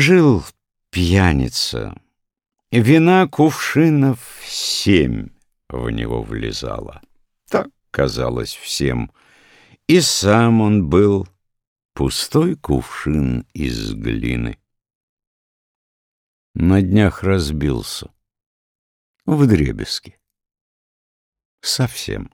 Жил пьяница, вина кувшинов семь в него влезала. Так казалось всем, и сам он был пустой кувшин из глины. На днях разбился. В дребезги. Совсем.